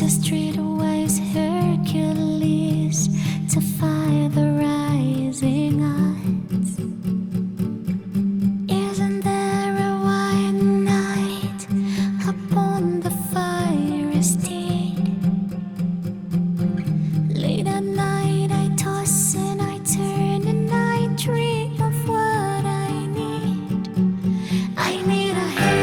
to street waves Hercules to fire the rising odds. Isn't there a white night upon the fiery steed? Late at night I toss and I turn and I dream of what I need. I need a hero.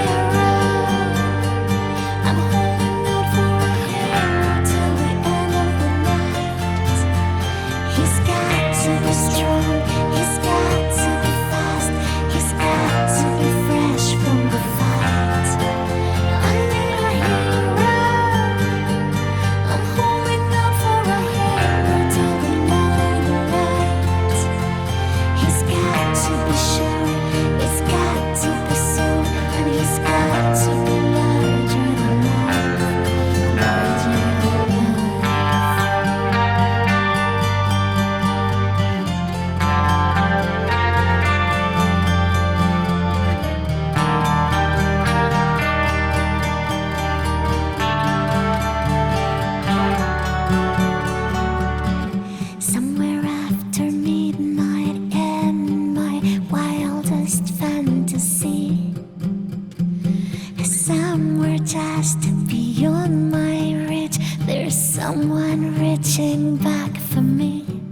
reaching back for me.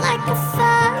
like a fire.